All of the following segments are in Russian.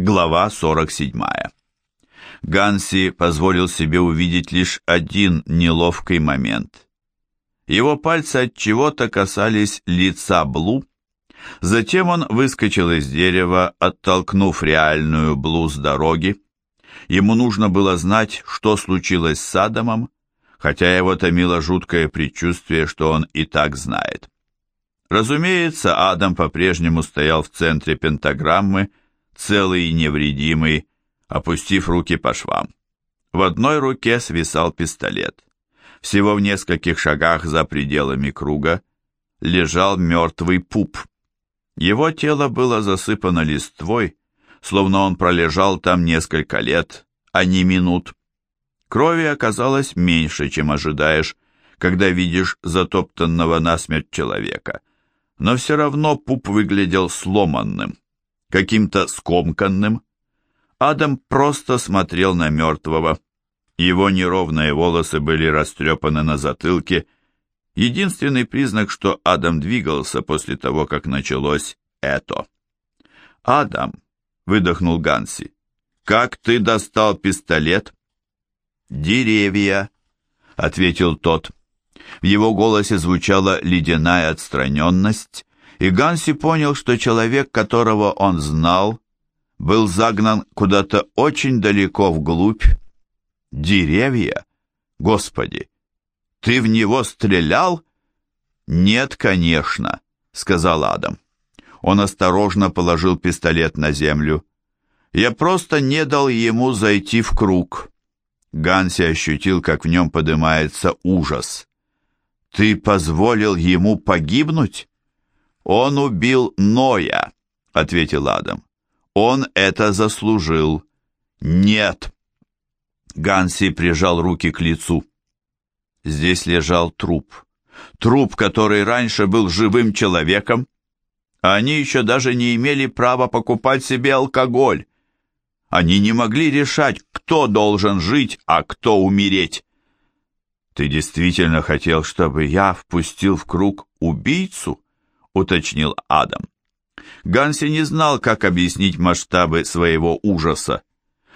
Глава 47. Ганси позволил себе увидеть лишь один неловкий момент. Его пальцы от чего-то касались лица Блу. Затем он выскочил из дерева, оттолкнув реальную Блу с дороги. Ему нужно было знать, что случилось с Адамом, хотя его томило жуткое предчувствие, что он и так знает. Разумеется, Адам по-прежнему стоял в центре пентаграммы, целый и невредимый, опустив руки по швам. В одной руке свисал пистолет. Всего в нескольких шагах за пределами круга лежал мертвый пуп. Его тело было засыпано листвой, словно он пролежал там несколько лет, а не минут. Крови оказалось меньше, чем ожидаешь, когда видишь затоптанного насмерть человека. Но все равно пуп выглядел сломанным, каким-то скомканным. Адам просто смотрел на мертвого. Его неровные волосы были растрепаны на затылке. Единственный признак, что Адам двигался после того, как началось это. «Адам», — выдохнул Ганси, — «как ты достал пистолет?» «Деревья», — ответил тот. В его голосе звучала ледяная отстраненность, и Ганси понял, что человек, которого он знал, был загнан куда-то очень далеко вглубь. «Деревья? Господи! Ты в него стрелял?» «Нет, конечно», — сказал Адам. Он осторожно положил пистолет на землю. «Я просто не дал ему зайти в круг». Ганси ощутил, как в нем поднимается ужас. «Ты позволил ему погибнуть?» «Он убил Ноя», — ответил Адам. «Он это заслужил». «Нет». Ганси прижал руки к лицу. Здесь лежал труп. Труп, который раньше был живым человеком. Они еще даже не имели права покупать себе алкоголь. Они не могли решать, кто должен жить, а кто умереть. «Ты действительно хотел, чтобы я впустил в круг убийцу?» — уточнил Адам. Ганси не знал, как объяснить масштабы своего ужаса.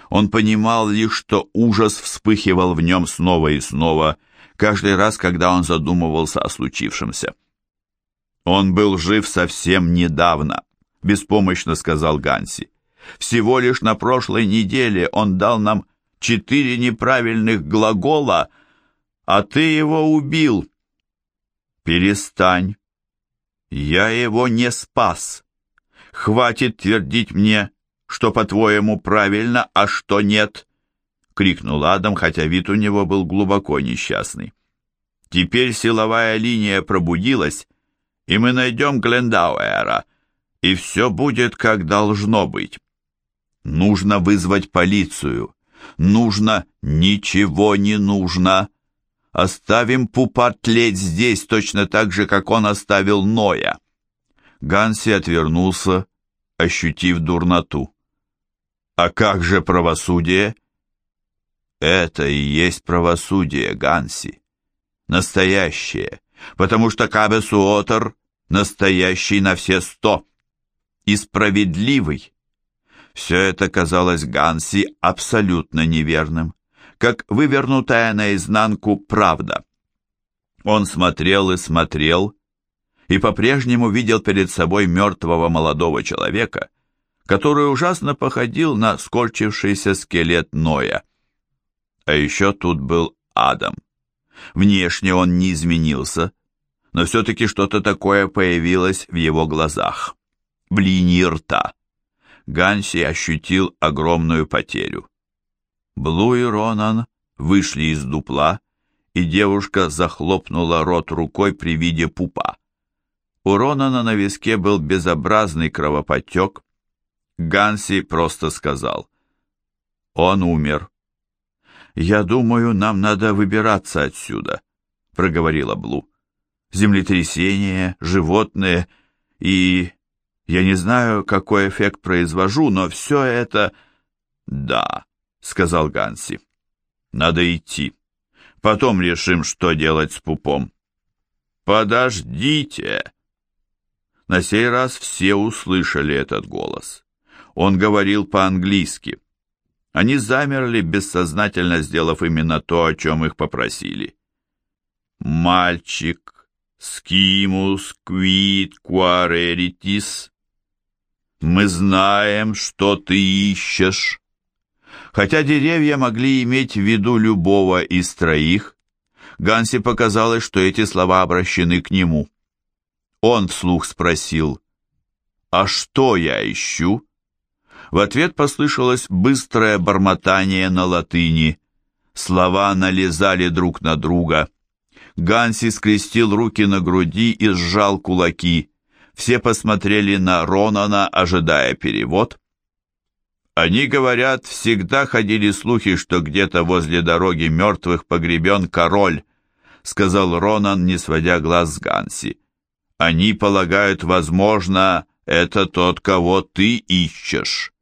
Он понимал лишь, что ужас вспыхивал в нем снова и снова, каждый раз, когда он задумывался о случившемся. «Он был жив совсем недавно», — беспомощно сказал Ганси. Всего лишь на прошлой неделе он дал нам четыре неправильных глагола, а ты его убил. Перестань. Я его не спас. Хватит твердить мне, что, по-твоему, правильно, а что нет, — крикнул Адам, хотя вид у него был глубоко несчастный. Теперь силовая линия пробудилась, и мы найдем Глендауэра, и все будет, как должно быть. Нужно вызвать полицию. Нужно... Ничего не нужно. Оставим пупа тлеть здесь точно так же, как он оставил Ноя. Ганси отвернулся, ощутив дурноту. А как же правосудие? Это и есть правосудие, Ганси. Настоящее. Потому что Кабесуотер настоящий на все сто. И справедливый. Все это казалось Ганси абсолютно неверным, как вывернутая наизнанку правда. Он смотрел и смотрел, и по-прежнему видел перед собой мертвого молодого человека, который ужасно походил на скорчившийся скелет Ноя. А еще тут был Адам. Внешне он не изменился, но все-таки что-то такое появилось в его глазах, в линии рта. Ганси ощутил огромную потерю. Блу и Ронан вышли из дупла, и девушка захлопнула рот рукой при виде пупа. У Ронана на виске был безобразный кровоподтек. Ганси просто сказал. «Он умер». «Я думаю, нам надо выбираться отсюда», — проговорила Блу. «Землетрясение, животные и я не знаю, какой эффект произвожу, но все это... Да, сказал Ганси. Надо идти. Потом решим, что делать с пупом. Подождите. На сей раз все услышали этот голос. Он говорил по-английски. Они замерли, бессознательно сделав именно то, о чем их попросили. «Мальчик, скимус квит куареритис, мы знаем, что ты ищешь». Хотя деревья могли иметь в виду любого из троих, Ганси показалось, что эти слова обращены к нему. Он вслух спросил, «А что я ищу?» В ответ послышалось быстрое бормотание на латыни. Слова налезали друг на друга. Ганси скрестил руки на груди и сжал кулаки. Все посмотрели на Ронана, ожидая перевод. Они говорят, всегда ходили слухи, что где-то возле дороги мертвых погребен король, сказал Ронан, не сводя глаз с Ганси. Они полагают, возможно, это тот, кого ты ищешь.